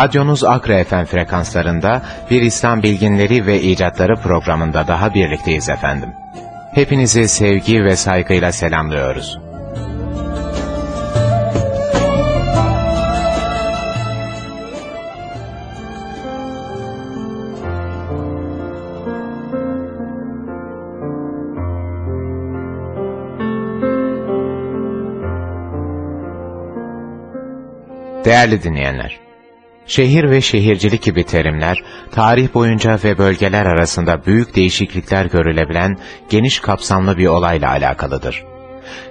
Radyonuz Akra FM frekanslarında bir İslam Bilginleri ve İcatları programında daha birlikteyiz efendim. Hepinizi sevgi ve saygıyla selamlıyoruz. Değerli dinleyenler, Şehir ve şehircilik gibi terimler, tarih boyunca ve bölgeler arasında büyük değişiklikler görülebilen geniş kapsamlı bir olayla alakalıdır.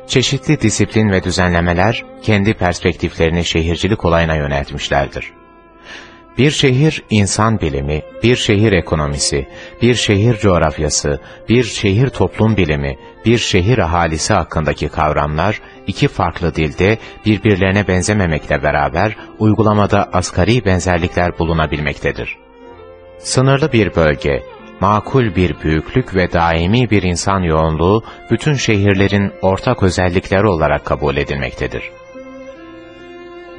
Çeşitli disiplin ve düzenlemeler kendi perspektiflerini şehircilik olayına yöneltmişlerdir. Bir şehir insan bilimi, bir şehir ekonomisi, bir şehir coğrafyası, bir şehir toplum bilimi, bir şehir ahalisi hakkındaki kavramlar iki farklı dilde birbirlerine benzememekle beraber uygulamada asgari benzerlikler bulunabilmektedir. Sınırlı bir bölge, makul bir büyüklük ve daimi bir insan yoğunluğu bütün şehirlerin ortak özellikleri olarak kabul edilmektedir.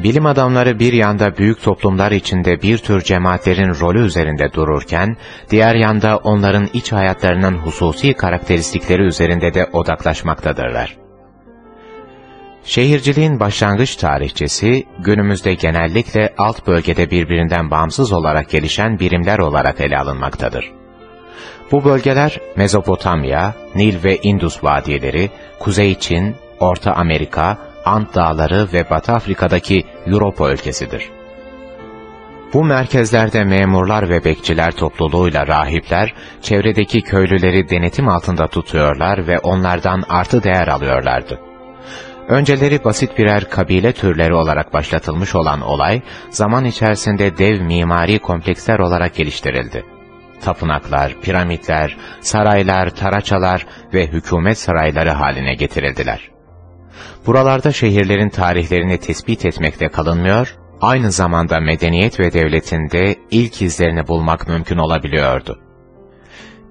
Bilim adamları bir yanda büyük toplumlar içinde bir tür cemaatlerin rolü üzerinde dururken, diğer yanda onların iç hayatlarının hususi karakteristikleri üzerinde de odaklaşmaktadırlar. Şehirciliğin başlangıç tarihçesi, günümüzde genellikle alt bölgede birbirinden bağımsız olarak gelişen birimler olarak ele alınmaktadır. Bu bölgeler Mezopotamya, Nil ve Indus vadileri, Kuzey Çin, Orta Amerika, Ant Dağları ve Batı Afrika'daki Europa ülkesidir. Bu merkezlerde memurlar ve bekçiler topluluğuyla rahipler, çevredeki köylüleri denetim altında tutuyorlar ve onlardan artı değer alıyorlardı. Önceleri basit birer kabile türleri olarak başlatılmış olan olay, zaman içerisinde dev mimari kompleksler olarak geliştirildi. Tapınaklar, piramitler, saraylar, taraçalar ve hükümet sarayları haline getirildiler. Buralarda şehirlerin tarihlerini tespit etmekte kalınmıyor, aynı zamanda medeniyet ve devletinde ilk izlerini bulmak mümkün olabiliyordu.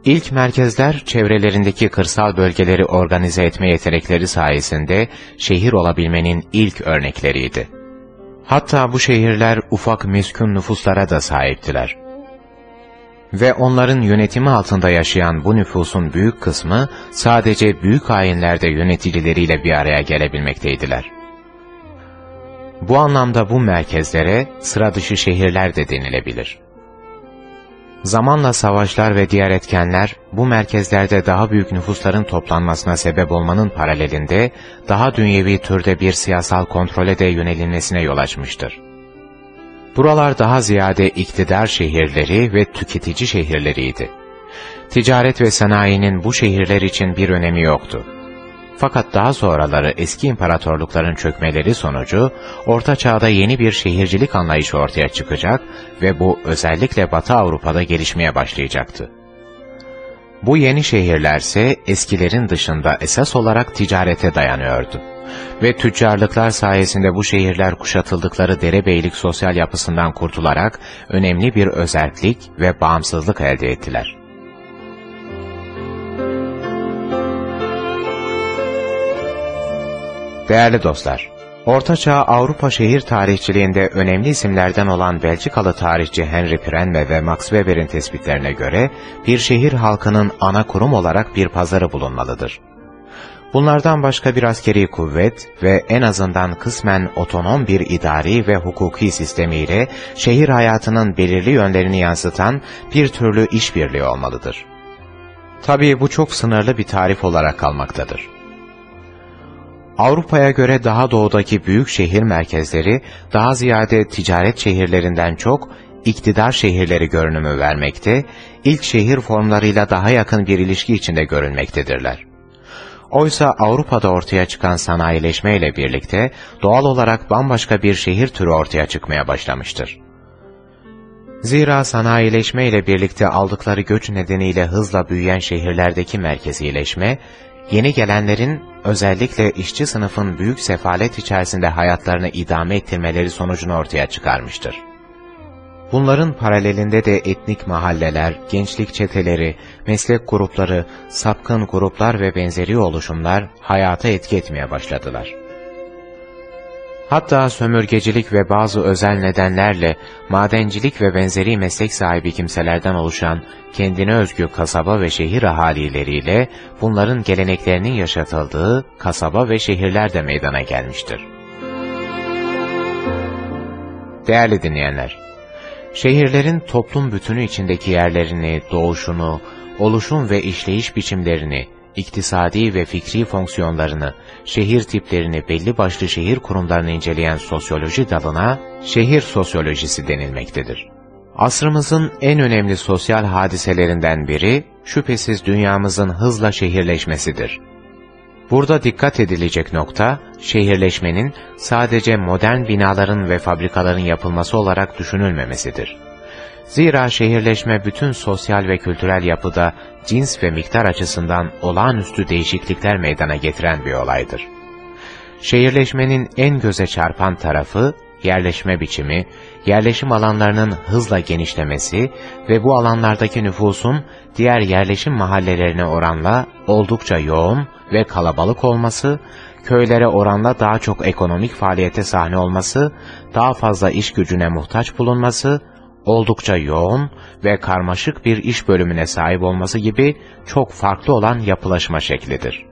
İlk merkezler çevrelerindeki kırsal bölgeleri organize etme yetenekleri sayesinde şehir olabilmenin ilk örnekleriydi. Hatta bu şehirler ufak meskun nüfuslara da sahiptiler. Ve onların yönetimi altında yaşayan bu nüfusun büyük kısmı sadece büyük hainlerde yöneticileriyle bir araya gelebilmekteydiler. Bu anlamda bu merkezlere sıra dışı şehirler de denilebilir. Zamanla savaşlar ve diğer etkenler bu merkezlerde daha büyük nüfusların toplanmasına sebep olmanın paralelinde daha dünyevi türde bir siyasal kontrole de yönelinmesine yol açmıştır. Buralar daha ziyade iktidar şehirleri ve tüketici şehirleriydi. Ticaret ve sanayinin bu şehirler için bir önemi yoktu. Fakat daha sonraları eski imparatorlukların çökmeleri sonucu Orta Çağ'da yeni bir şehircilik anlayışı ortaya çıkacak ve bu özellikle Batı Avrupa'da gelişmeye başlayacaktı. Bu yeni şehirlerse eskilerin dışında esas olarak ticarete dayanıyordu. Ve tüccarlıklar sayesinde bu şehirler kuşatıldıkları derebeylik sosyal yapısından kurtularak önemli bir özellik ve bağımsızlık elde ettiler. Değerli dostlar, Ortaçağ Avrupa şehir tarihçiliğinde önemli isimlerden olan Belçikalı tarihçi Henry Prenme ve Max Weber'in tespitlerine göre bir şehir halkının ana kurum olarak bir pazarı bulunmalıdır. Bunlardan başka bir askeri kuvvet ve en azından kısmen otonom bir idari ve hukuki sistemiyle şehir hayatının belirli yönlerini yansıtan bir türlü işbirliği olmalıdır. Tabii bu çok sınırlı bir tarif olarak kalmaktadır. Avrupa'ya göre daha doğudaki büyük şehir merkezleri daha ziyade ticaret şehirlerinden çok iktidar şehirleri görünümü vermekte, ilk şehir formlarıyla daha yakın bir ilişki içinde görülmektedirler. Oysa Avrupa'da ortaya çıkan sanayileşme ile birlikte doğal olarak bambaşka bir şehir türü ortaya çıkmaya başlamıştır. Zira sanayileşme ile birlikte aldıkları göç nedeniyle hızla büyüyen şehirlerdeki merkezileşme, yeni gelenlerin özellikle işçi sınıfın büyük sefalet içerisinde hayatlarını idame ettirmeleri sonucunu ortaya çıkarmıştır. Bunların paralelinde de etnik mahalleler, gençlik çeteleri, meslek grupları, sapkın gruplar ve benzeri oluşumlar hayata etki etmeye başladılar. Hatta sömürgecilik ve bazı özel nedenlerle madencilik ve benzeri meslek sahibi kimselerden oluşan kendine özgü kasaba ve şehir ahalileriyle bunların geleneklerinin yaşatıldığı kasaba ve şehirler de meydana gelmiştir. Değerli dinleyenler, şehirlerin toplum bütünü içindeki yerlerini, doğuşunu, oluşum ve işleyiş biçimlerini, iktisadi ve fikri fonksiyonlarını, şehir tiplerini belli başlı şehir kurumlarını inceleyen sosyoloji dalına şehir sosyolojisi denilmektedir. Asrımızın en önemli sosyal hadiselerinden biri, şüphesiz dünyamızın hızla şehirleşmesidir. Burada dikkat edilecek nokta, şehirleşmenin sadece modern binaların ve fabrikaların yapılması olarak düşünülmemesidir. Zira şehirleşme bütün sosyal ve kültürel yapıda cins ve miktar açısından olağanüstü değişiklikler meydana getiren bir olaydır. Şehirleşmenin en göze çarpan tarafı, yerleşme biçimi, yerleşim alanlarının hızla genişlemesi ve bu alanlardaki nüfusun diğer yerleşim mahallelerine oranla oldukça yoğun ve kalabalık olması, köylere oranla daha çok ekonomik faaliyete sahne olması, daha fazla iş gücüne muhtaç bulunması, oldukça yoğun ve karmaşık bir iş bölümüne sahip olması gibi çok farklı olan yapılaşma şeklidir.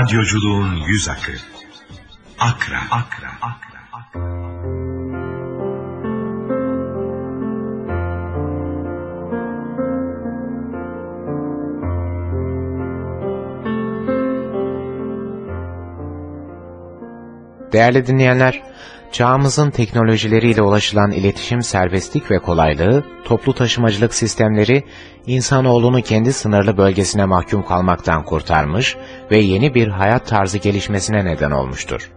Radyoculuğun yüz akı. Akra, akra, akra. Değerli dinleyenler, çağımızın teknolojileriyle ulaşılan iletişim serbestlik ve kolaylığı, toplu taşımacılık sistemleri, insanoğlunu kendi sınırlı bölgesine mahkum kalmaktan kurtarmış ve yeni bir hayat tarzı gelişmesine neden olmuştur.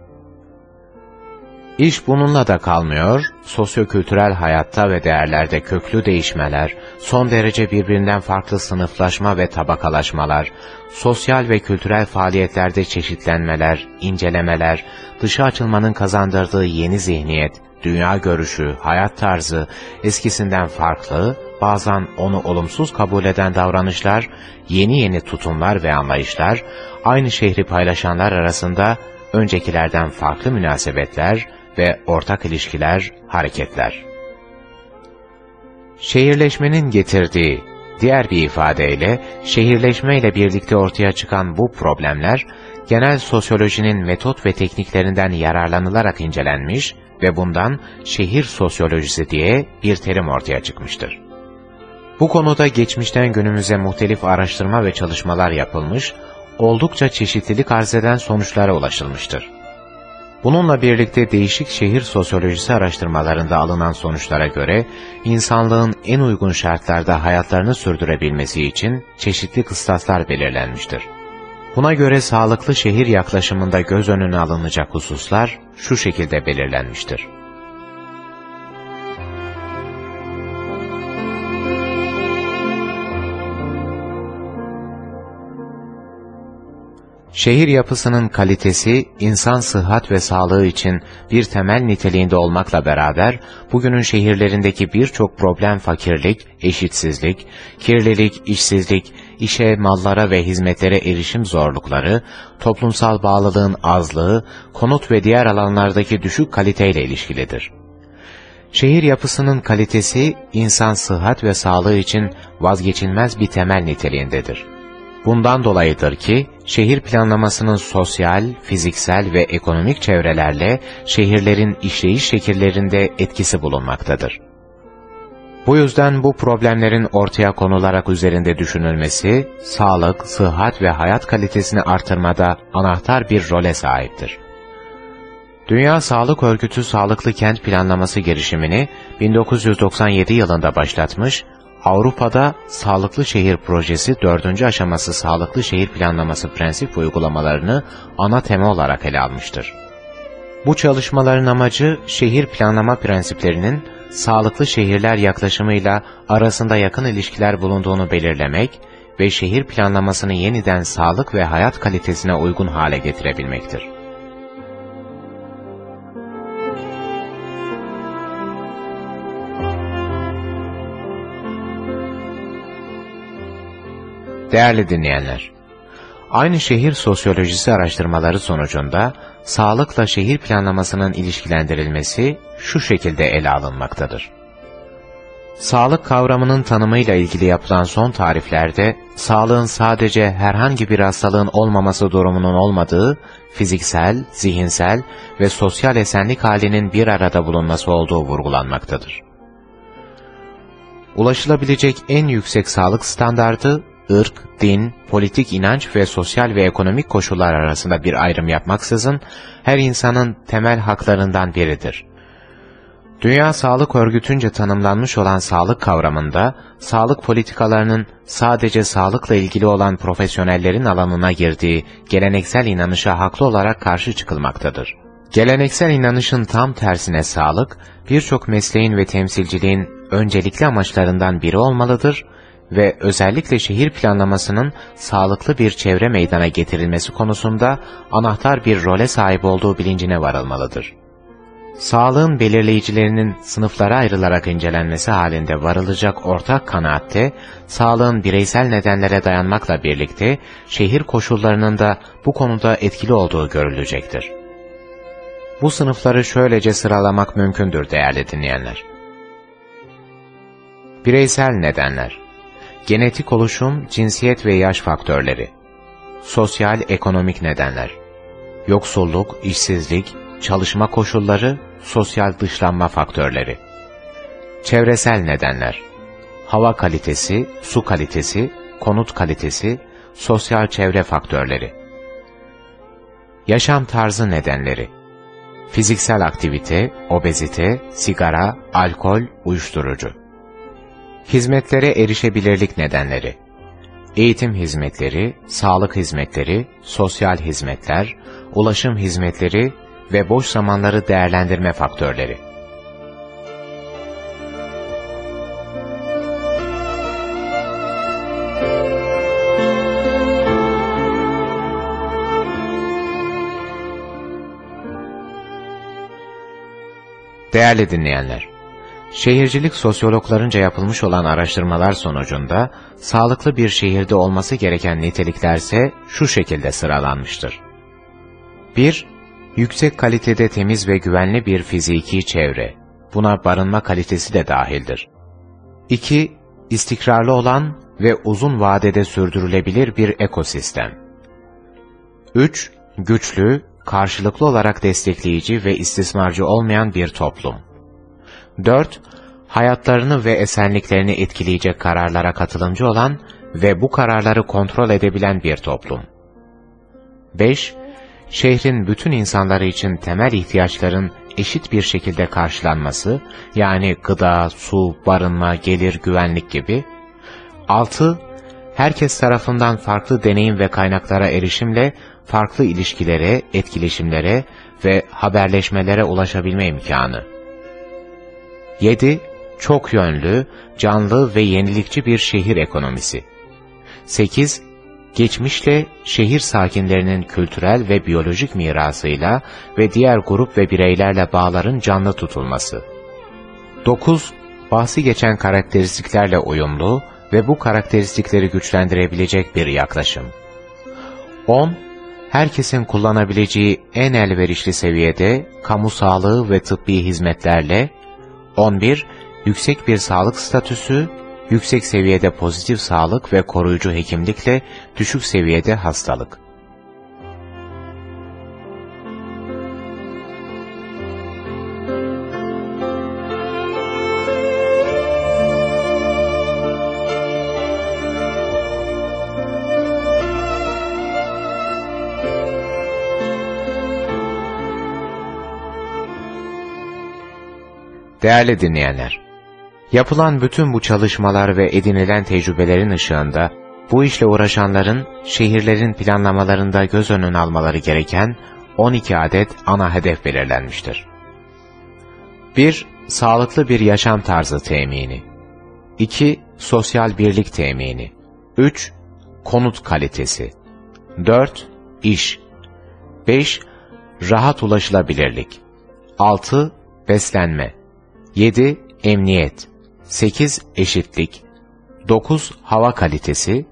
İş bununla da kalmıyor, sosyokültürel hayatta ve değerlerde köklü değişmeler, son derece birbirinden farklı sınıflaşma ve tabakalaşmalar, sosyal ve kültürel faaliyetlerde çeşitlenmeler, incelemeler, dışa açılmanın kazandırdığı yeni zihniyet, dünya görüşü, hayat tarzı, eskisinden farklı, bazen onu olumsuz kabul eden davranışlar, yeni yeni tutumlar ve anlayışlar, aynı şehri paylaşanlar arasında öncekilerden farklı münasebetler ve ortak ilişkiler, hareketler. Şehirleşmenin getirdiği, diğer bir ifadeyle şehirleşme ile birlikte ortaya çıkan bu problemler, genel sosyolojinin metot ve tekniklerinden yararlanılarak incelenmiş ve bundan şehir sosyolojisi diye bir terim ortaya çıkmıştır. Bu konuda geçmişten günümüze muhtelif araştırma ve çalışmalar yapılmış, oldukça çeşitlilik arz eden sonuçlara ulaşılmıştır. Bununla birlikte değişik şehir sosyolojisi araştırmalarında alınan sonuçlara göre, insanlığın en uygun şartlarda hayatlarını sürdürebilmesi için çeşitli kıstaslar belirlenmiştir. Buna göre sağlıklı şehir yaklaşımında göz önüne alınacak hususlar şu şekilde belirlenmiştir. Şehir yapısının kalitesi, insan sıhhat ve sağlığı için bir temel niteliğinde olmakla beraber, bugünün şehirlerindeki birçok problem fakirlik, eşitsizlik, kirlilik, işsizlik, işe, mallara ve hizmetlere erişim zorlukları, toplumsal bağlılığın azlığı, konut ve diğer alanlardaki düşük kaliteyle ilişkilidir. Şehir yapısının kalitesi, insan sıhhat ve sağlığı için vazgeçilmez bir temel niteliğindedir. Bundan dolayıdır ki, şehir planlamasının sosyal, fiziksel ve ekonomik çevrelerle şehirlerin işleyiş şekillerinde etkisi bulunmaktadır. Bu yüzden bu problemlerin ortaya konularak üzerinde düşünülmesi, sağlık, sıhhat ve hayat kalitesini artırmada anahtar bir role sahiptir. Dünya Sağlık Örgütü Sağlıklı Kent Planlaması girişimini 1997 yılında başlatmış, Avrupa'da Sağlıklı Şehir Projesi 4. aşaması Sağlıklı Şehir Planlaması prensip uygulamalarını ana tema olarak ele almıştır. Bu çalışmaların amacı şehir planlama prensiplerinin sağlıklı şehirler yaklaşımıyla arasında yakın ilişkiler bulunduğunu belirlemek ve şehir planlamasını yeniden sağlık ve hayat kalitesine uygun hale getirebilmektir. Değerli dinleyenler, aynı şehir sosyolojisi araştırmaları sonucunda sağlıkla şehir planlamasının ilişkilendirilmesi şu şekilde ele alınmaktadır. Sağlık kavramının tanımıyla ilgili yapılan son tariflerde, sağlığın sadece herhangi bir hastalığın olmaması durumunun olmadığı, fiziksel, zihinsel ve sosyal esenlik halinin bir arada bulunması olduğu vurgulanmaktadır. Ulaşılabilecek en yüksek sağlık standardı, ırk, din, politik inanç ve sosyal ve ekonomik koşullar arasında bir ayrım yapmaksızın, her insanın temel haklarından biridir. Dünya Sağlık Örgütü'nce tanımlanmış olan sağlık kavramında, sağlık politikalarının sadece sağlıkla ilgili olan profesyonellerin alanına girdiği geleneksel inanışa haklı olarak karşı çıkılmaktadır. Geleneksel inanışın tam tersine sağlık, birçok mesleğin ve temsilciliğin öncelikli amaçlarından biri olmalıdır ve özellikle şehir planlamasının sağlıklı bir çevre meydana getirilmesi konusunda anahtar bir role sahip olduğu bilincine varılmalıdır. Sağlığın belirleyicilerinin sınıflara ayrılarak incelenmesi halinde varılacak ortak kanaatte, sağlığın bireysel nedenlere dayanmakla birlikte, şehir koşullarının da bu konuda etkili olduğu görülecektir. Bu sınıfları şöylece sıralamak mümkündür değerli dinleyenler. Bireysel nedenler Genetik oluşum, cinsiyet ve yaş faktörleri Sosyal ekonomik nedenler Yoksulluk, işsizlik, çalışma koşulları, sosyal dışlanma faktörleri. Çevresel nedenler. Hava kalitesi, su kalitesi, konut kalitesi, sosyal çevre faktörleri. Yaşam tarzı nedenleri. Fiziksel aktivite, obezite, sigara, alkol, uyuşturucu. Hizmetlere erişebilirlik nedenleri. Eğitim hizmetleri, sağlık hizmetleri, sosyal hizmetler, ulaşım hizmetleri ve boş zamanları değerlendirme faktörleri. Değerli dinleyenler, şehircilik sosyologlarınca yapılmış olan araştırmalar sonucunda, sağlıklı bir şehirde olması gereken niteliklerse şu şekilde sıralanmıştır. 1- Yüksek kalitede temiz ve güvenli bir fiziki çevre. Buna barınma kalitesi de dahildir. 2. İstikrarlı olan ve uzun vadede sürdürülebilir bir ekosistem. 3. Güçlü, karşılıklı olarak destekleyici ve istismarcı olmayan bir toplum. 4. Hayatlarını ve esenliklerini etkileyecek kararlara katılımcı olan ve bu kararları kontrol edebilen bir toplum. 5 şehrin bütün insanları için temel ihtiyaçların eşit bir şekilde karşılanması, yani gıda, su, barınma, gelir, güvenlik gibi. 6. Herkes tarafından farklı deneyim ve kaynaklara erişimle farklı ilişkilere, etkileşimlere ve haberleşmelere ulaşabilme imkanı. 7. Çok yönlü, canlı ve yenilikçi bir şehir ekonomisi. 8 geçmişle şehir sakinlerinin kültürel ve biyolojik mirasıyla ve diğer grup ve bireylerle bağların canlı tutulması. 9. Bahsi geçen karakteristiklerle uyumlu ve bu karakteristikleri güçlendirebilecek bir yaklaşım. 10. Herkesin kullanabileceği en elverişli seviyede kamu sağlığı ve tıbbi hizmetlerle 11. Yüksek bir sağlık statüsü, yüksek seviyede pozitif sağlık ve koruyucu hekimlikle düşük seviyede hastalık. Değerli dinleyenler, yapılan bütün bu çalışmalar ve edinilen tecrübelerin ışığında, bu işle uğraşanların şehirlerin planlamalarında göz önüne almaları gereken 12 adet ana hedef belirlenmiştir. 1- Sağlıklı bir yaşam tarzı temini. 2- Sosyal birlik temini. 3- Konut kalitesi. 4- İş. 5- Rahat ulaşılabilirlik. 6- Beslenme. 7. Emniyet 8. Eşitlik 9. Hava kalitesi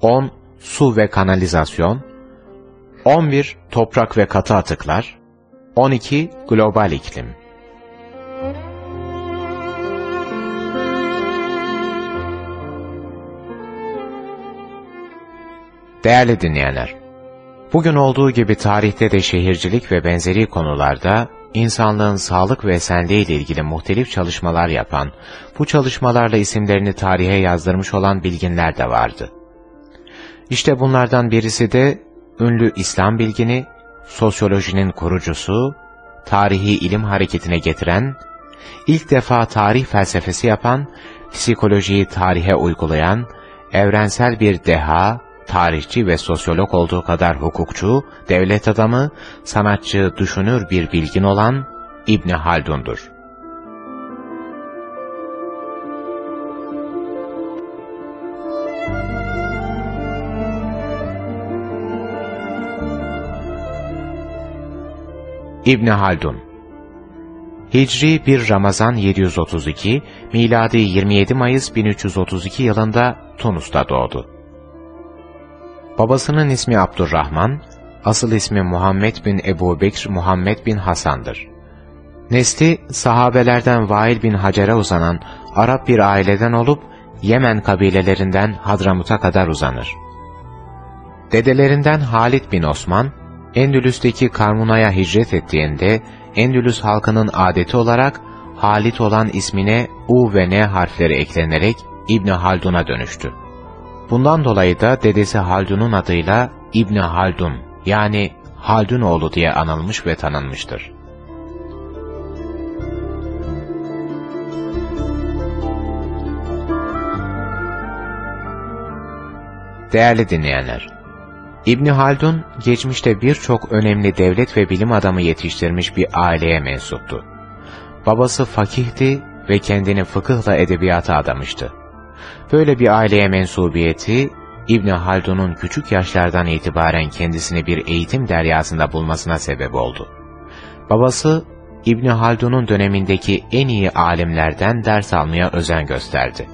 10. Su ve kanalizasyon 11. Toprak ve katı atıklar 12. Global iklim Değerli dinleyenler, bugün olduğu gibi tarihte de şehircilik ve benzeri konularda insanlığın sağlık ve esenliği ile ilgili muhtelif çalışmalar yapan, bu çalışmalarla isimlerini tarihe yazdırmış olan bilginler de vardı. İşte bunlardan birisi de ünlü İslam bilgini, sosyolojinin kurucusu, tarihi ilim hareketine getiren, ilk defa tarih felsefesi yapan, psikolojiyi tarihe uygulayan, evrensel bir deha, tarihçi ve sosyolog olduğu kadar hukukçu, devlet adamı, sanatçı, düşünür bir bilgin olan İbni Haldun'dur. İbni Haldun Hicri 1 Ramazan 732, miladi 27 Mayıs 1332 yılında Tunus'ta doğdu. Babasının ismi Abdurrahman, asıl ismi Muhammed bin Ebu Bekr Muhammed bin Hasan'dır. Nesli sahabelerden Vail bin Hacer'e uzanan Arap bir aileden olup Yemen kabilelerinden Hadramut'a kadar uzanır. Dedelerinden Halid bin Osman, Endülüs'teki Karmuna'ya hicret ettiğinde Endülüs halkının adeti olarak Halit olan ismine U ve N harfleri eklenerek İbni Haldun'a dönüştü. Bundan dolayı da dedesi Haldun'un adıyla İbni Haldun yani Haldunoğlu diye anılmış ve tanınmıştır. Değerli dinleyenler, İbni Haldun, geçmişte birçok önemli devlet ve bilim adamı yetiştirmiş bir aileye mensuptu. Babası fakihti ve kendini fıkıhla edebiyata adamıştı. Böyle bir aileye mensubiyeti, İbni Haldun'un küçük yaşlardan itibaren kendisini bir eğitim deryasında bulmasına sebep oldu. Babası, İbni Haldun'un dönemindeki en iyi alimlerden ders almaya özen gösterdi.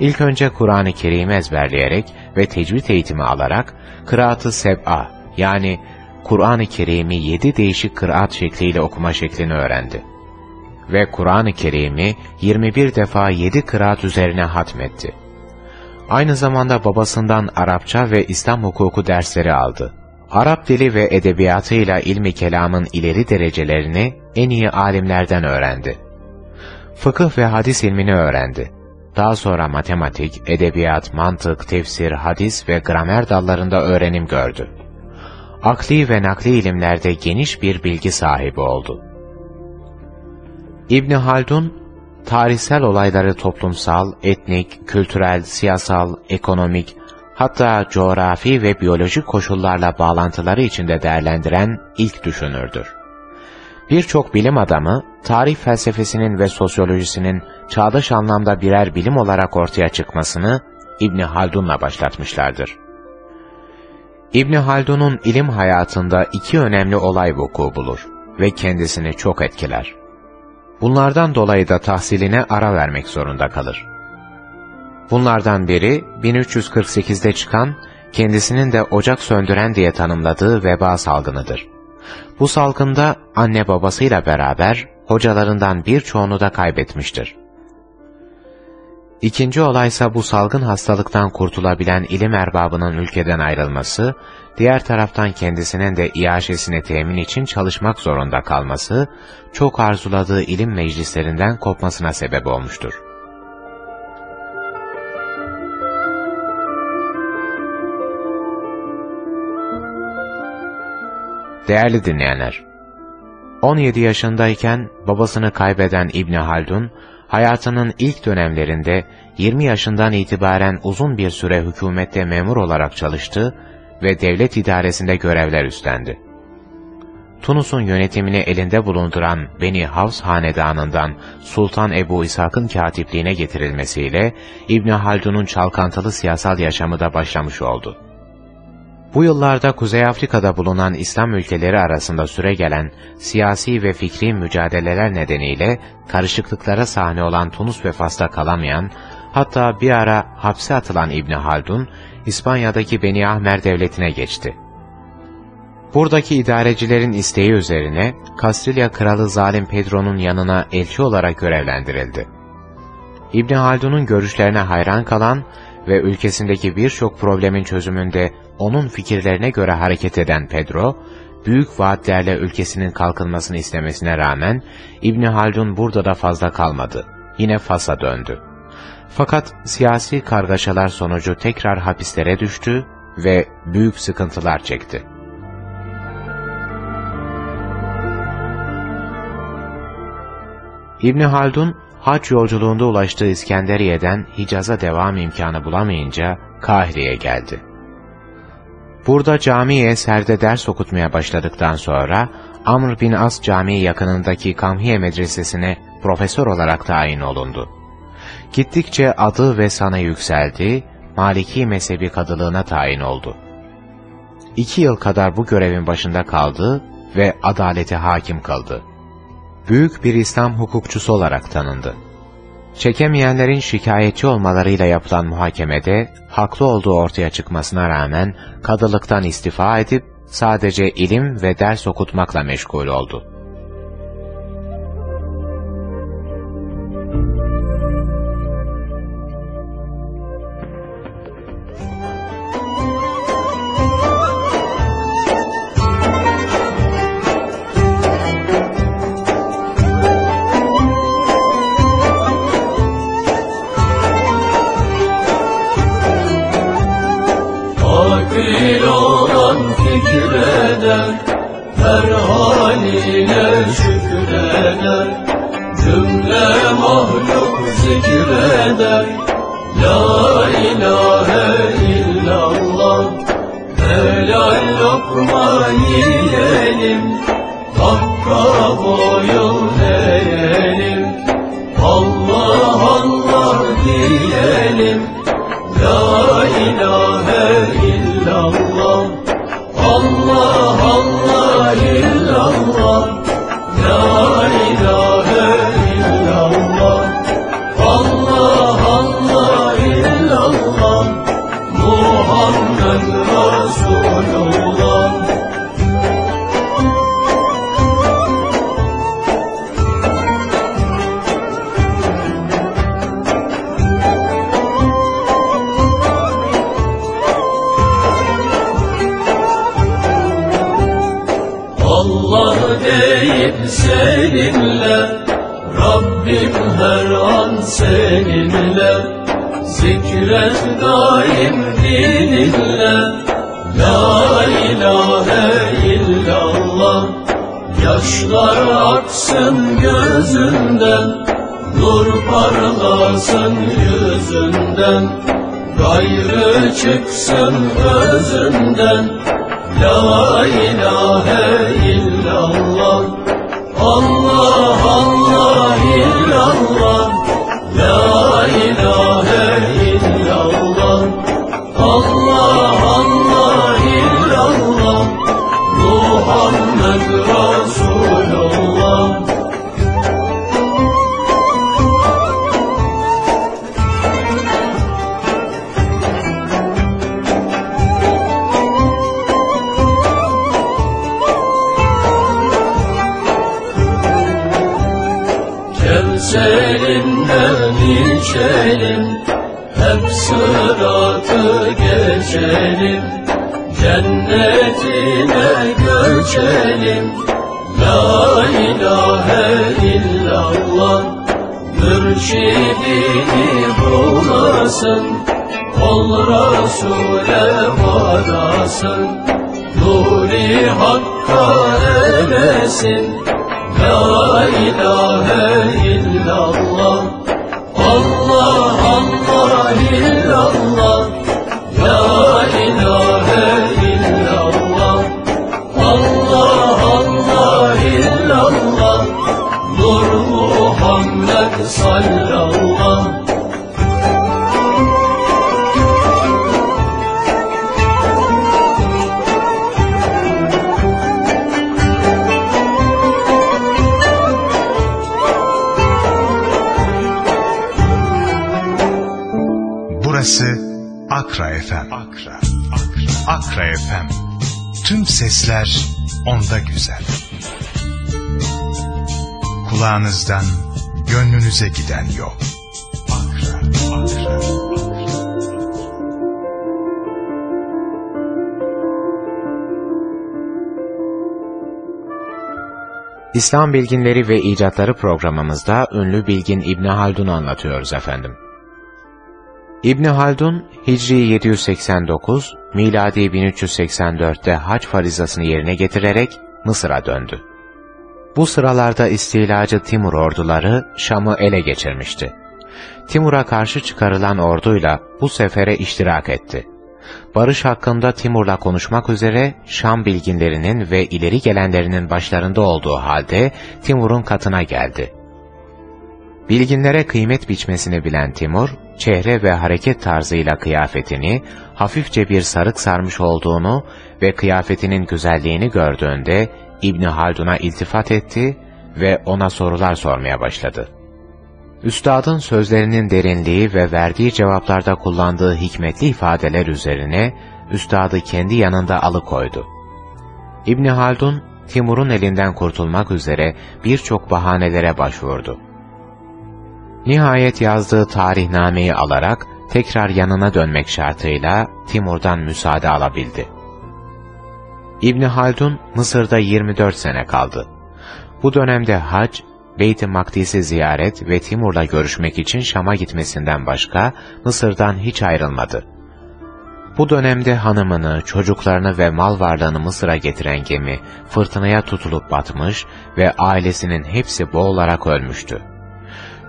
İlk önce Kur'an-ı Kerim'i ezberleyerek ve tecvid eğitimi alarak kıraatı seb'a yani Kur'an-ı Kerim'i yedi değişik kıraat şekliyle okuma şeklini öğrendi. Ve Kur'an-ı Kerim'i 21 defa yedi kıraat üzerine hatmetti. Aynı zamanda babasından Arapça ve İslam hukuku dersleri aldı. Arap dili ve edebiyatıyla ilmi kelamın ileri derecelerini en iyi alimlerden öğrendi. Fıkıh ve hadis ilmini öğrendi. Daha sonra matematik, edebiyat, mantık, tefsir, hadis ve gramer dallarında öğrenim gördü. Akli ve nakli ilimlerde geniş bir bilgi sahibi oldu. İbni Haldun, tarihsel olayları toplumsal, etnik, kültürel, siyasal, ekonomik, hatta coğrafi ve biyolojik koşullarla bağlantıları içinde değerlendiren ilk düşünürdür. Birçok bilim adamı, tarih felsefesinin ve sosyolojisinin çağdaş anlamda birer bilim olarak ortaya çıkmasını İbni Haldun'la başlatmışlardır. İbni Haldun'un ilim hayatında iki önemli olay vuku bulur ve kendisini çok etkiler. Bunlardan dolayı da tahsiline ara vermek zorunda kalır. Bunlardan biri 1348'de çıkan, kendisinin de ocak söndüren diye tanımladığı veba salgınıdır. Bu salgında anne babasıyla beraber hocalarından birçoğunu da kaybetmiştir. İkinci olaysa bu salgın hastalıktan kurtulabilen ilim erbabının ülkeden ayrılması, diğer taraftan kendisinin de iaşesini temin için çalışmak zorunda kalması, çok arzuladığı ilim meclislerinden kopmasına sebep olmuştur. Değerli dinleyenler, 17 yaşındayken babasını kaybeden İbni Haldun, hayatının ilk dönemlerinde 20 yaşından itibaren uzun bir süre hükümette memur olarak çalıştı ve devlet idaresinde görevler üstlendi. Tunus'un yönetimini elinde bulunduran Beni Havs hanedanından Sultan Ebu İshak'ın katipliğine getirilmesiyle İbni Haldun'un çalkantılı siyasal yaşamı da başlamış oldu. Bu yıllarda Kuzey Afrika'da bulunan İslam ülkeleri arasında süregelen siyasi ve fikri mücadeleler nedeniyle karışıklıklara sahne olan Tunus ve Fas'ta kalamayan, hatta bir ara hapse atılan İbni Haldun, İspanya'daki Beni Ahmer devletine geçti. Buradaki idarecilerin isteği üzerine Kastilya Kralı Zalim Pedro'nun yanına elçi olarak görevlendirildi. İbni Haldun'un görüşlerine hayran kalan ve ülkesindeki birçok problemin çözümünde onun fikirlerine göre hareket eden Pedro, büyük vaatlerle ülkesinin kalkınmasını istemesine rağmen İbni Haldun burada da fazla kalmadı. Yine Fas'a döndü. Fakat siyasi kargaşalar sonucu tekrar hapislere düştü ve büyük sıkıntılar çekti. İbni Haldun, hac yolculuğunda ulaştığı İskenderiye'den Hicaz'a devam imkanı bulamayınca Kahire'ye geldi. Burada cami eserde ders okutmaya başladıktan sonra Amr bin As Camii yakınındaki Kamhiye Medresesi'ne profesör olarak tayin olundu. Gittikçe adı ve sana yükseldi, Maliki mezhebi kadılığına tayin oldu. İki yıl kadar bu görevin başında kaldı ve adalete hakim kıldı. Büyük bir İslam hukukçusu olarak tanındı. Çekemeyenlerin şikayetçi olmalarıyla yapılan muhakemede haklı olduğu ortaya çıkmasına rağmen kadılıktan istifa edip sadece ilim ve ders okutmakla meşgul oldu. Helal lokma yiyelim Hakka boyun eğelim. Allah Allah diyelim La ilahe illallah. Allah Allah illallah Zikret daim dininle La ilahe illallah. Yaşlar aksın gözünden. Nur parlasın yüzünden. Gayrı çıksın özünden. La ilahe illallah. Allah Allah illallah Kevserinden içelim Hep sıratı geçelim. Cennetine göçelim. La ilahe illallah. Mürşidini bulasın. Ol Resul'e varasın Nuri Hakk'a eresin La ilahe illallah. Allah Allah illallah Akra FM. Akra, Akra, Akra FM. Tüm sesler onda güzel. Kulağınızdan gönlünüze giden yol. Akra, Akra. İslam Bilginleri ve İcatları programımızda ünlü bilgin İbni Haldun'u anlatıyoruz efendim. İbni Haldun, Hicri 789, miladi 1384'te hac farizasını yerine getirerek Mısır'a döndü. Bu sıralarda istilacı Timur orduları Şam'ı ele geçirmişti. Timur'a karşı çıkarılan orduyla bu sefere iştirak etti. Barış hakkında Timur'la konuşmak üzere Şam bilginlerinin ve ileri gelenlerinin başlarında olduğu halde Timur'un katına geldi. Bilginlere kıymet biçmesini bilen Timur, çehre ve hareket tarzıyla kıyafetini, hafifçe bir sarık sarmış olduğunu ve kıyafetinin güzelliğini gördüğünde İbni Haldun'a iltifat etti ve ona sorular sormaya başladı. Üstadın sözlerinin derinliği ve verdiği cevaplarda kullandığı hikmetli ifadeler üzerine üstadı kendi yanında alıkoydu. İbni Haldun, Timur'un elinden kurtulmak üzere birçok bahanelere başvurdu. Nihayet yazdığı tarihnameyi alarak tekrar yanına dönmek şartıyla Timur'dan müsaade alabildi. İbni Haldun Mısır'da 24 sene kaldı. Bu dönemde hac, Beyt-i Makdis'i ziyaret ve Timur'la görüşmek için Şam'a gitmesinden başka Mısır'dan hiç ayrılmadı. Bu dönemde hanımını, çocuklarını ve mal varlığını Mısır'a getiren gemi fırtınaya tutulup batmış ve ailesinin hepsi boğularak ölmüştü.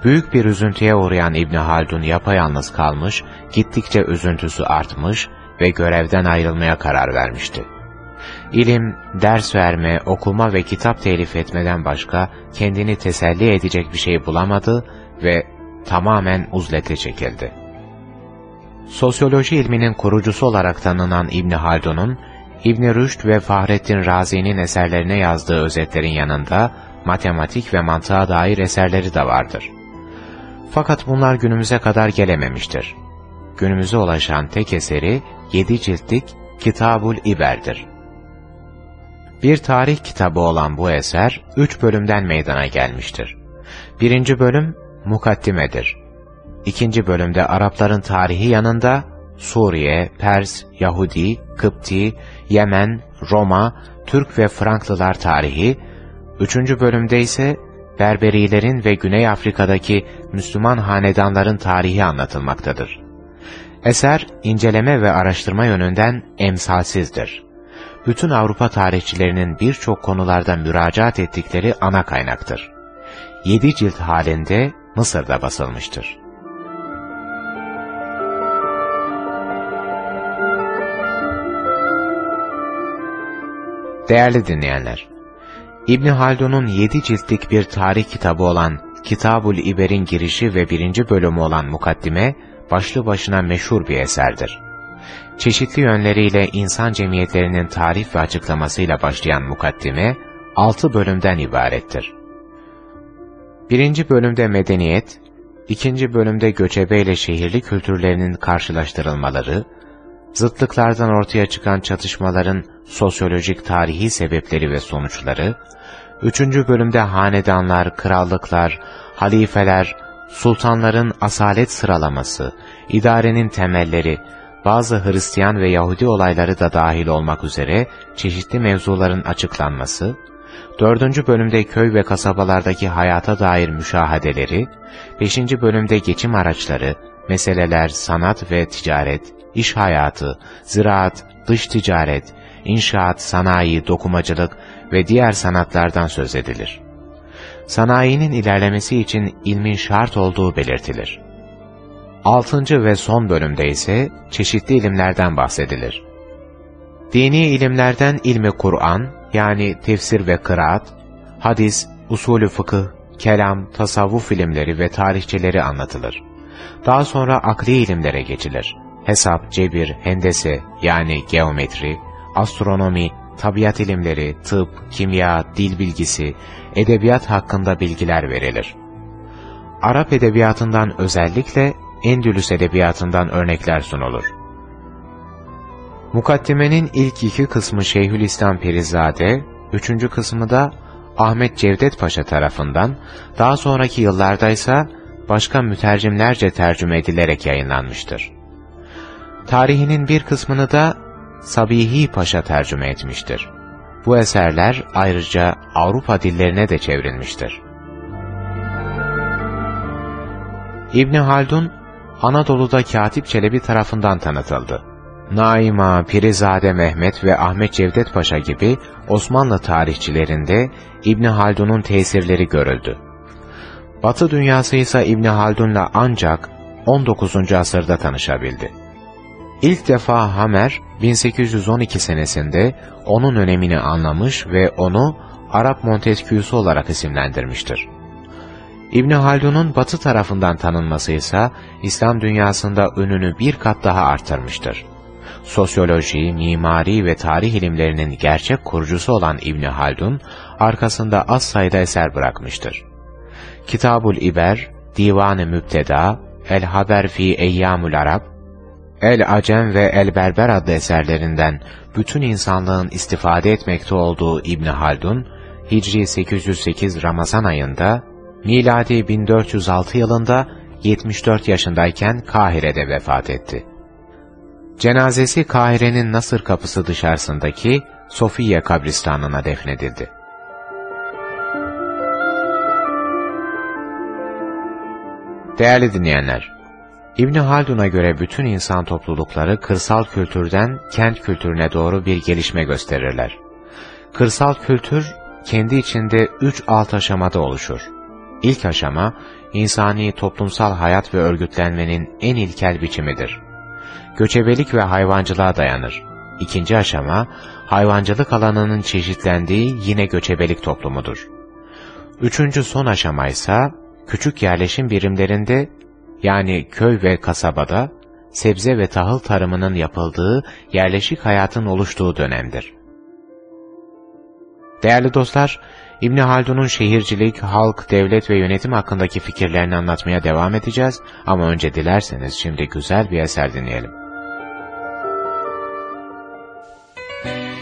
Büyük bir üzüntüye uğrayan İbni Haldun yapayalnız kalmış, gittikçe üzüntüsü artmış ve görevden ayrılmaya karar vermişti. İlim, ders verme, okuma ve kitap telif etmeden başka kendini teselli edecek bir şey bulamadı ve tamamen uzlete çekildi. Sosyoloji ilminin kurucusu olarak tanınan İbni Haldun'un, İbni Rüşd ve Fahrettin Razi'nin eserlerine yazdığı özetlerin yanında matematik ve mantığa dair eserleri de vardır. Fakat bunlar günümüze kadar gelememiştir. Günümüze ulaşan tek eseri yedi ciltlik Kitabul İber'dir. Bir tarih kitabı olan bu eser, üç bölümden meydana gelmiştir. Birinci bölüm, Mukaddimedir. İkinci bölümde Arapların tarihi yanında, Suriye, Pers, Yahudi, Kıpti, Yemen, Roma, Türk ve Franklılar tarihi, üçüncü bölümde ise Berberilerin ve Güney Afrika'daki Müslüman hanedanların tarihi anlatılmaktadır. Eser, inceleme ve araştırma yönünden emsalsizdir. Bütün Avrupa tarihçilerinin birçok konularda müracaat ettikleri ana kaynaktır. Yedi cilt halinde Mısır'da basılmıştır. Değerli dinleyenler, İbni Haldun'un yedi ciltlik bir tarih kitabı olan Kitabul İber'in girişi ve birinci bölümü olan Mukaddime, başlı başına meşhur bir eserdir. Çeşitli yönleriyle insan cemiyetlerinin tarif ve açıklamasıyla başlayan Mukaddime, altı bölümden ibarettir. Birinci bölümde medeniyet, ikinci bölümde göçebe ile şehirli kültürlerinin karşılaştırılmaları, zıtlıklardan ortaya çıkan çatışmaların sosyolojik tarihi sebepleri ve sonuçları, Üçüncü bölümde hanedanlar, krallıklar, halifeler, sultanların asalet sıralaması, idarenin temelleri, bazı Hristiyan ve Yahudi olayları da dahil olmak üzere çeşitli mevzuların açıklanması, dördüncü bölümde köy ve kasabalardaki hayata dair müşahadeleri, beşinci bölümde geçim araçları, meseleler, sanat ve ticaret, iş hayatı, ziraat, dış ticaret, inşaat, sanayi, dokumacılık ve diğer sanatlardan söz edilir. Sanayinin ilerlemesi için ilmin şart olduğu belirtilir. Altıncı ve son bölümde ise çeşitli ilimlerden bahsedilir. Dini ilimlerden ilmi Kur'an, yani tefsir ve kıraat, hadis, usulü fıkıh, kelam, tasavvuf ilimleri ve tarihçeleri anlatılır. Daha sonra akli ilimlere geçilir. Hesap, cebir, hendese yani geometri, astronomi, tabiat ilimleri, tıp, kimya, dil bilgisi, edebiyat hakkında bilgiler verilir. Arap edebiyatından özellikle Endülüs edebiyatından örnekler sunulur. Mukaddimenin ilk iki kısmı Şeyhülislam Perizade, üçüncü kısmı da Ahmet Cevdet Paşa tarafından, daha sonraki yıllarda ise başka mütercimlerce tercüme edilerek yayınlanmıştır. Tarihinin bir kısmını da Sabihi Paşa tercüme etmiştir. Bu eserler ayrıca Avrupa dillerine de çevrilmiştir. İbni Haldun, Anadolu'da Katip Çelebi tarafından tanıtıldı. Naima, Pirizade Mehmet ve Ahmet Cevdet Paşa gibi Osmanlı tarihçilerinde İbni Haldun'un tesirleri görüldü. Batı dünyası ise İbni Haldun'la ancak 19. asırda tanışabildi. İlk defa Hamer 1812 senesinde onun önemini anlamış ve onu Arap Montesquieu'su olarak isimlendirmiştir. İbni Haldun'un batı tarafından tanınması ise İslam dünyasında önünü bir kat daha arttırmıştır. Sosyoloji, mimari ve tarih ilimlerinin gerçek kurucusu olan İbni Haldun, arkasında az sayıda eser bırakmıştır. Kitabul İber, Divan-ı Mübteda, El Haber fi Eyyamul Arab, El Acem ve El Berber adlı eserlerinden bütün insanlığın istifade etmekte olduğu İbn Haldun, Hicri 808 Ramazan ayında, miladi 1406 yılında 74 yaşındayken Kahire'de vefat etti. Cenazesi Kahire'nin Nasır kapısı dışarısındaki Sofiye kabristanına defnedildi. Değerli dinleyenler, İbni Haldun'a göre bütün insan toplulukları kırsal kültürden kent kültürüne doğru bir gelişme gösterirler. Kırsal kültür, kendi içinde üç alt aşamada oluşur. İlk aşama, insani toplumsal hayat ve örgütlenmenin en ilkel biçimidir. Göçebelik ve hayvancılığa dayanır. İkinci aşama, hayvancılık alanının çeşitlendiği yine göçebelik toplumudur. Üçüncü son aşama ise, küçük yerleşim birimlerinde yani köy ve kasabada sebze ve tahıl tarımının yapıldığı yerleşik hayatın oluştuğu dönemdir. Değerli dostlar, İbn Haldun'un şehircilik, halk, devlet ve yönetim hakkındaki fikirlerini anlatmaya devam edeceğiz ama önce dilerseniz şimdi güzel bir eser dinleyelim. Ya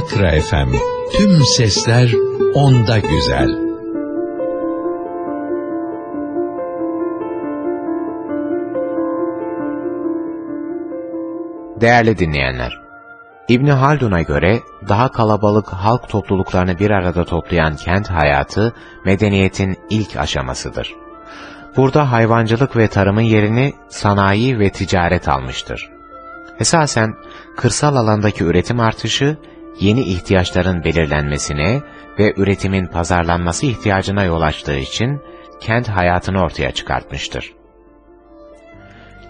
Akra FM. Tüm sesler onda güzel. Değerli dinleyenler, İbni Haldun'a göre daha kalabalık halk topluluklarını bir arada toplayan kent hayatı medeniyetin ilk aşamasıdır. Burada hayvancılık ve tarımın yerini sanayi ve ticaret almıştır. Esasen kırsal alandaki üretim artışı yeni ihtiyaçların belirlenmesine ve üretimin pazarlanması ihtiyacına yol açtığı için kent hayatını ortaya çıkartmıştır.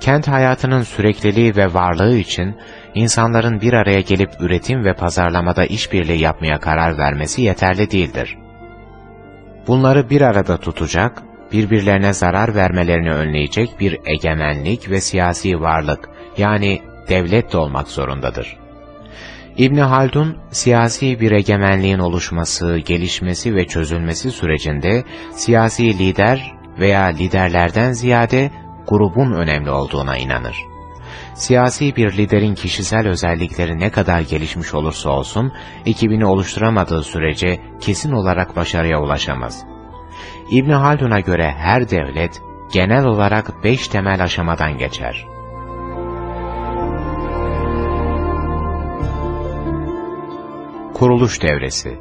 Kent hayatının sürekliliği ve varlığı için insanların bir araya gelip üretim ve pazarlamada işbirliği yapmaya karar vermesi yeterli değildir. Bunları bir arada tutacak, birbirlerine zarar vermelerini önleyecek bir egemenlik ve siyasi varlık yani devlet de olmak zorundadır. İbni Haldun, siyasi bir egemenliğin oluşması, gelişmesi ve çözülmesi sürecinde siyasi lider veya liderlerden ziyade grubun önemli olduğuna inanır. Siyasi bir liderin kişisel özellikleri ne kadar gelişmiş olursa olsun, ekibini oluşturamadığı sürece kesin olarak başarıya ulaşamaz. İbni Haldun'a göre her devlet, genel olarak beş temel aşamadan geçer. Kuruluş devresi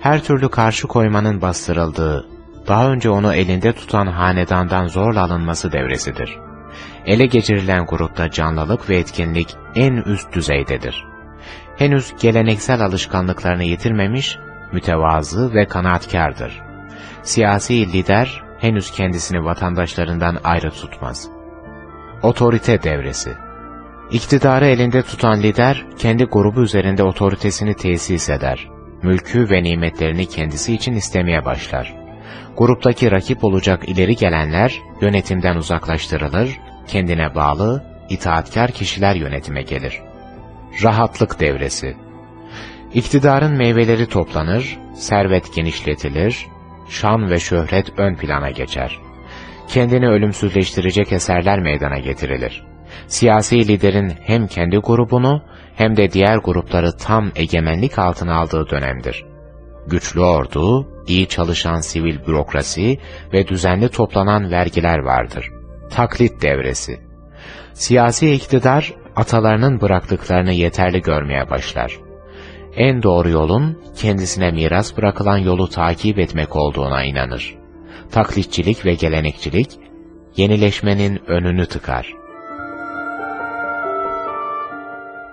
Her türlü karşı koymanın bastırıldığı, daha önce onu elinde tutan hanedandan zorla alınması devresidir. Ele geçirilen grupta canlılık ve etkinlik en üst düzeydedir. Henüz geleneksel alışkanlıklarını yitirmemiş, mütevazı ve kanaatkardır. Siyasi lider henüz kendisini vatandaşlarından ayrı tutmaz. Otorite devresi İktidarı elinde tutan lider, kendi grubu üzerinde otoritesini tesis eder. Mülkü ve nimetlerini kendisi için istemeye başlar. Gruptaki rakip olacak ileri gelenler yönetimden uzaklaştırılır, kendine bağlı, itaatkar kişiler yönetime gelir. Rahatlık devresi İktidarın meyveleri toplanır, servet genişletilir, şan ve şöhret ön plana geçer. Kendini ölümsüzleştirecek eserler meydana getirilir. Siyasi liderin hem kendi grubunu hem de diğer grupları tam egemenlik altına aldığı dönemdir. Güçlü ordu, iyi çalışan sivil bürokrasi ve düzenli toplanan vergiler vardır. Taklit devresi Siyasi iktidar, atalarının bıraktıklarını yeterli görmeye başlar. En doğru yolun, kendisine miras bırakılan yolu takip etmek olduğuna inanır. Taklitçilik ve gelenekçilik, yenileşmenin önünü tıkar.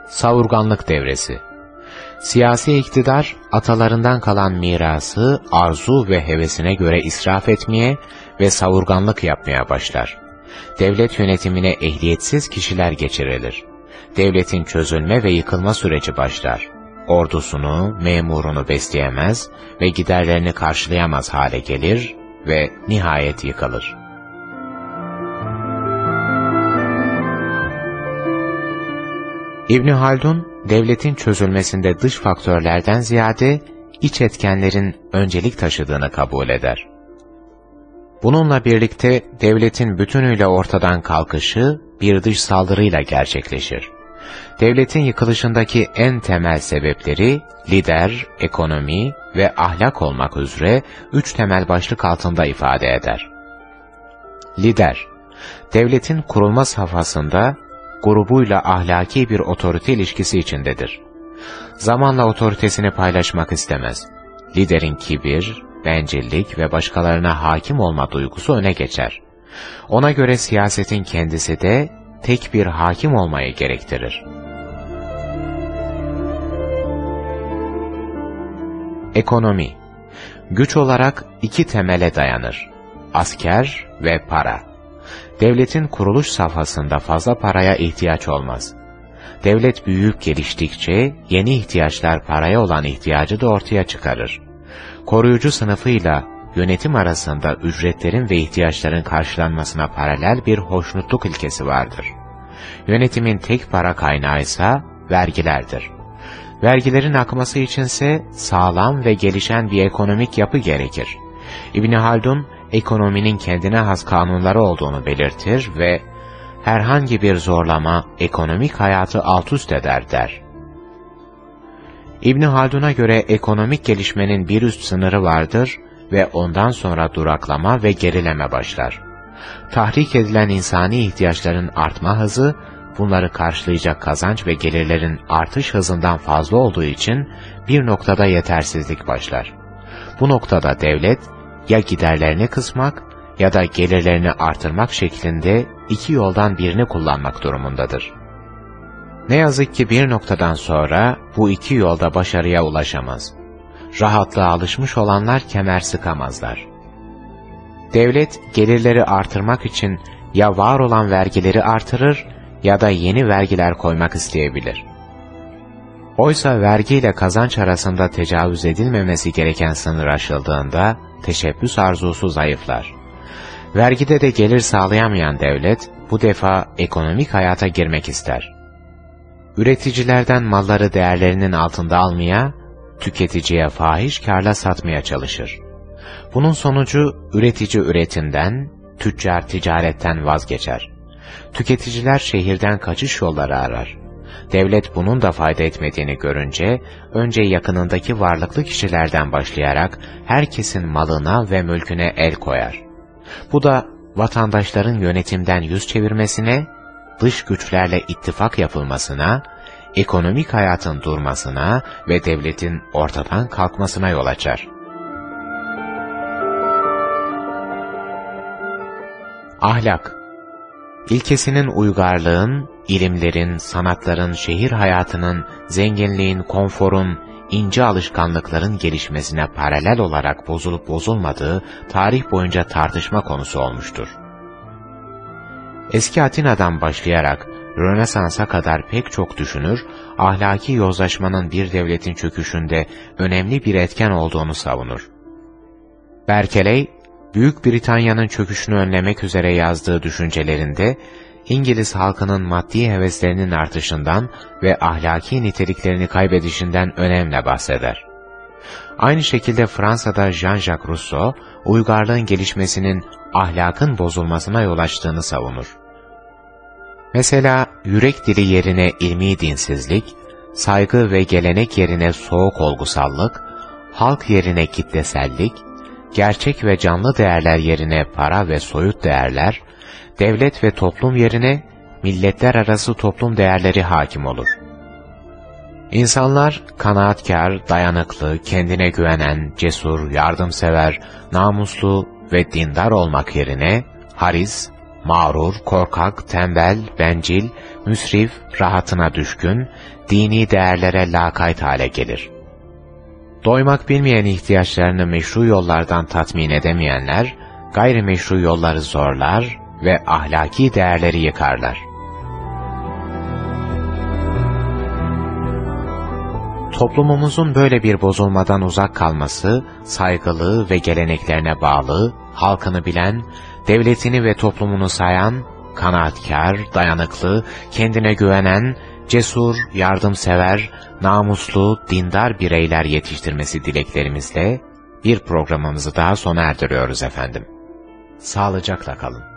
Savurganlık devresi Siyasi iktidar, atalarından kalan mirası, arzu ve hevesine göre israf etmeye ve savurganlık yapmaya başlar. Devlet yönetimine ehliyetsiz kişiler geçirilir. Devletin çözülme ve yıkılma süreci başlar. Ordusunu, memurunu besleyemez ve giderlerini karşılayamaz hale gelir ve nihayet yıkılır. İbni Haldun, devletin çözülmesinde dış faktörlerden ziyade iç etkenlerin öncelik taşıdığını kabul eder. Bununla birlikte devletin bütünüyle ortadan kalkışı bir dış saldırıyla gerçekleşir. Devletin yıkılışındaki en temel sebepleri lider, ekonomi ve ahlak olmak üzere üç temel başlık altında ifade eder. Lider, devletin kurulma safhasında grubuyla ahlaki bir otorite ilişkisi içindedir. Zamanla otoritesini paylaşmak istemez. Liderin kibir, bencillik ve başkalarına hakim olma duygusu öne geçer. Ona göre siyasetin kendisi de tek bir hakim olmayı gerektirir. Ekonomi Güç olarak iki temele dayanır. Asker ve para. Devletin kuruluş safhasında fazla paraya ihtiyaç olmaz. Devlet büyüyüp geliştikçe yeni ihtiyaçlar paraya olan ihtiyacı da ortaya çıkarır. Koruyucu sınıfıyla yönetim arasında ücretlerin ve ihtiyaçların karşılanmasına paralel bir hoşnutluk ilkesi vardır. Yönetimin tek para kaynağı ise vergilerdir. Vergilerin akması içinse sağlam ve gelişen bir ekonomik yapı gerekir. İbn Haldun, ekonominin kendine has kanunları olduğunu belirtir ve herhangi bir zorlama ekonomik hayatı alt üst eder der. İbn Haldun'a göre ekonomik gelişmenin bir üst sınırı vardır ve ondan sonra duraklama ve gerileme başlar. Tahrik edilen insani ihtiyaçların artma hızı, bunları karşılayacak kazanç ve gelirlerin artış hızından fazla olduğu için bir noktada yetersizlik başlar. Bu noktada devlet, ya giderlerini kısmak ya da gelirlerini artırmak şeklinde iki yoldan birini kullanmak durumundadır. Ne yazık ki bir noktadan sonra bu iki yolda başarıya ulaşamaz. Rahatlığa alışmış olanlar kemer sıkamazlar. Devlet gelirleri artırmak için ya var olan vergileri artırır ya da yeni vergiler koymak isteyebilir. Oysa vergi ile kazanç arasında tecavüz edilmemesi gereken sınır aşıldığında teşebbüs arzusu zayıflar. Vergide de gelir sağlayamayan devlet bu defa ekonomik hayata girmek ister. Üreticilerden malları değerlerinin altında almaya, tüketiciye fahiş karla satmaya çalışır. Bunun sonucu üretici üretimden, tüccar ticaretten vazgeçer. Tüketiciler şehirden kaçış yolları arar. Devlet bunun da fayda etmediğini görünce, önce yakınındaki varlıklı kişilerden başlayarak herkesin malına ve mülküne el koyar. Bu da vatandaşların yönetimden yüz çevirmesine, dış güçlerle ittifak yapılmasına, ekonomik hayatın durmasına ve devletin ortadan kalkmasına yol açar. Ahlak İlkesinin uygarlığın, ilimlerin, sanatların, şehir hayatının, zenginliğin, konforun, ince alışkanlıkların gelişmesine paralel olarak bozulup bozulmadığı tarih boyunca tartışma konusu olmuştur. Eski Atina'dan başlayarak Rönesans'a kadar pek çok düşünür, ahlaki yozlaşmanın bir devletin çöküşünde önemli bir etken olduğunu savunur. Berkeley, Büyük Britanya'nın çöküşünü önlemek üzere yazdığı düşüncelerinde, İngiliz halkının maddi heveslerinin artışından ve ahlaki niteliklerini kaybedişinden önemle bahseder. Aynı şekilde Fransa'da Jean-Jacques Rousseau, uygarlığın gelişmesinin ahlakın bozulmasına yol açtığını savunur. Mesela yürek dili yerine ilmi dinsizlik, saygı ve gelenek yerine soğuk olgusallık, halk yerine kitlesellik, gerçek ve canlı değerler yerine para ve soyut değerler, devlet ve toplum yerine milletler arası toplum değerleri hakim olur. İnsanlar kanaatkar, dayanıklı, kendine güvenen, cesur, yardımsever, namuslu ve dindar olmak yerine haris, mağrur, korkak, tembel, bencil, müsrif, rahatına düşkün, dini değerlere lakayt hale gelir. Doymak bilmeyen ihtiyaçlarını meşru yollardan tatmin edemeyenler, gayrimeşru yolları zorlar ve ahlaki değerleri yıkarlar. Toplumumuzun böyle bir bozulmadan uzak kalması, saygılı ve geleneklerine bağlı, halkını bilen, devletini ve toplumunu sayan, kanaatkar, dayanıklı, kendine güvenen, cesur, yardımsever, namuslu, dindar bireyler yetiştirmesi dileklerimizle bir programımızı daha sona erdiriyoruz efendim. Sağlıcakla kalın.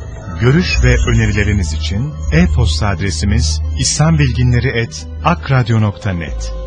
Görüş ve önerileriniz için e-posta adresimiz islambilginleri.akradyo.net